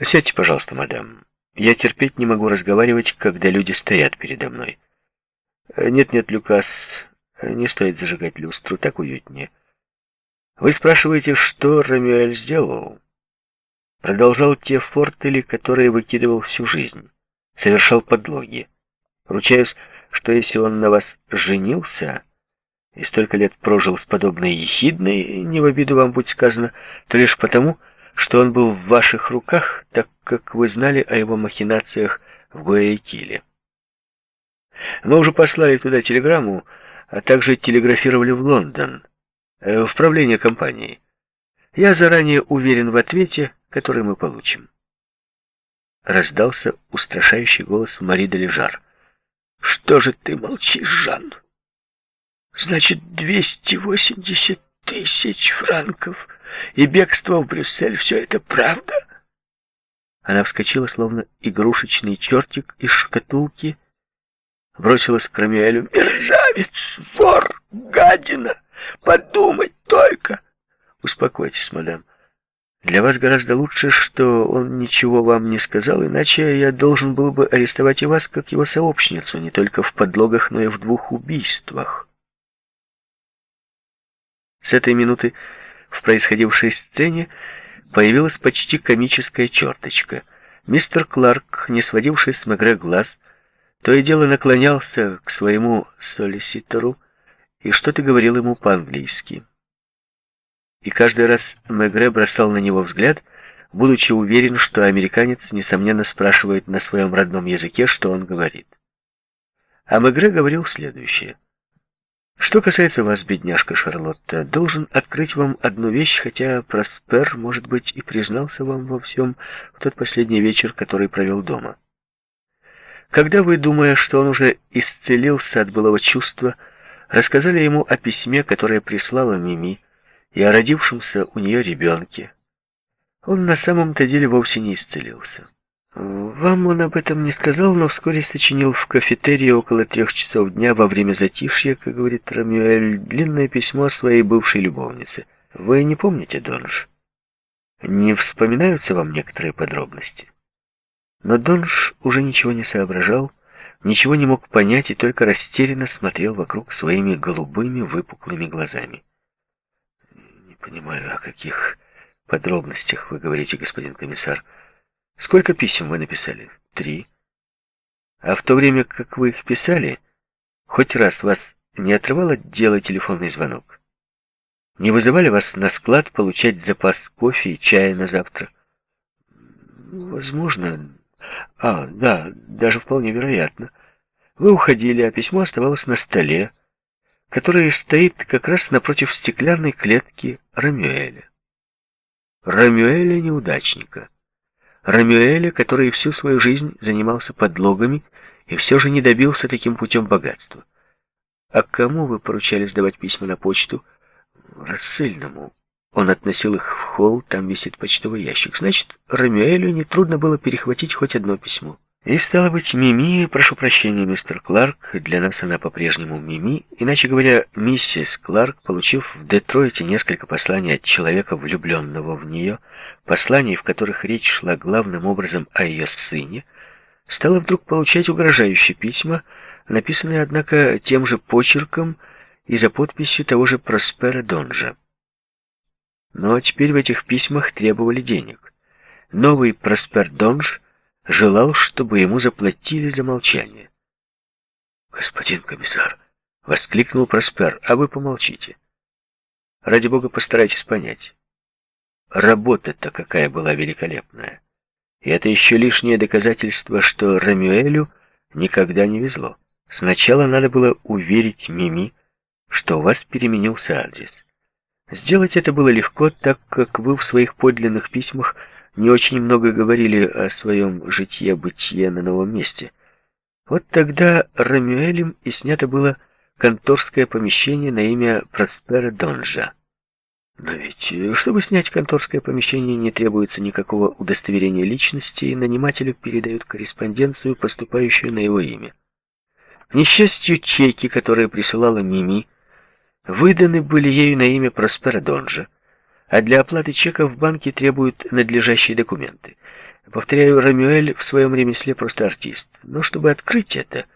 Сядьте, пожалуйста, мадам. Я терпеть не могу разговаривать, когда люди стоят передо мной. Нет-нет, Люкас, не стоит зажигать люстру, так уютнее. Вы спрашиваете, что Рамюэль сделал? Продолжал те фортели, которые выкидывал всю жизнь. Совершал подлоги. Ручаюсь, что если он на вас женился и столько лет прожил с подобной ехидной, не в обиду вам будет сказано, то лишь потому, что он был в ваших руках, так как вы знали о его махинациях в Гуаякиле. Мы уже послали туда телеграмму, а также телеграфировали в Лондон, э, в правление компании. Я заранее уверен в ответе, который мы получим. Раздался устрашающий голос Мари де Лежар. Что же ты молчишь, Жан? Значит, 280 тысяч франков и бегство в Брюссель — все это правда? Она вскочила, словно игрушечный чертик из шкатулки, бросилась к Рамиэлю. «Мерзавец! Вор! Гадина! Подумать только!» «Успокойтесь, мадам. Для вас гораздо лучше, что он ничего вам не сказал, иначе я должен был бы арестовать и вас, как его сообщницу, не только в подлогах, но и в двух убийствах. С этой минуты в происходившей сцене появилась почти комическая черточка. Мистер Кларк, не сводивший с Мегре глаз, то и дело наклонялся к своему солиситору и что-то говорил ему по-английски и каждый раз Мегре бросал на него взгляд, будучи уверен, что американец, несомненно, спрашивает на своем родном языке, что он говорит. А Мегре говорил следующее. «Что касается вас, бедняжка Шарлотта, должен открыть вам одну вещь, хотя Проспер, может быть, и признался вам во всем в тот последний вечер, который провел дома. Когда вы, думая, что он уже исцелился от былого чувства, рассказали ему о письме, которое прислала Мими, и о родившемся у нее ребенке. Он на самом-то деле вовсе не исцелился. Вам он об этом не сказал, но вскоре сочинил в кафетерии около трех часов дня во время затишья, как говорит Рамюэль, длинное письмо своей бывшей любовнице. Вы не помните, Донж? Не вспоминаются вам некоторые подробности? Но Донж уже ничего не соображал, ничего не мог понять и только растерянно смотрел вокруг своими голубыми выпуклыми глазами понимаю, о каких подробностях вы говорите, господин комиссар. Сколько писем вы написали? Три. А в то время, как вы их писали, хоть раз вас не отрывало дело телефонный звонок? Не вызывали вас на склад получать запас кофе и чая на завтра? Возможно. А, да, даже вполне вероятно. Вы уходили, а письмо оставалось на столе которая стоит как раз напротив стеклянной клетки Рамюэля. Рамюэля-неудачника. Рамюэля, который всю свою жизнь занимался подлогами и все же не добился таким путем богатства. А кому вы поручали сдавать письма на почту? Рассыльному. Он относил их в холл, там висит почтовый ящик. Значит, Рамюэлю нетрудно было перехватить хоть одно письмо. И стало быть, Мими, прошу прощения, мистер Кларк, для нас она по-прежнему Мими, иначе говоря, миссис Кларк, получив в Детройте несколько посланий от человека, влюбленного в нее, посланий, в которых речь шла главным образом о ее сыне, стала вдруг получать угрожающие письма, написанные, однако, тем же почерком и за подписью того же Проспера Донжа. Но теперь в этих письмах требовали денег. Новый Проспер Донж желал, чтобы ему заплатили за молчание. «Господин комиссар!» — воскликнул Проспер. «А вы помолчите. Ради бога, постарайтесь понять. Работа-то какая была великолепная. И это еще лишнее доказательство, что Рамюэлю никогда не везло. Сначала надо было уверить Мими, что у вас переменился адрес. Сделать это было легко, так как вы в своих подлинных письмах не очень много говорили о своем житье-бытие на новом месте. Вот тогда Рамюэлем и снято было конторское помещение на имя Проспера Донжа. Но ведь, э, чтобы снять конторское помещение, не требуется никакого удостоверения личности, и нанимателю передают корреспонденцию, поступающую на его имя. К несчастью, чеки, которые присылала Мими, выданы были ею на имя Проспера Донжа, а для оплаты чека в банке требуют надлежащие документы. Повторяю, Рамюэль в своем ремесле просто артист. Но чтобы открыть это,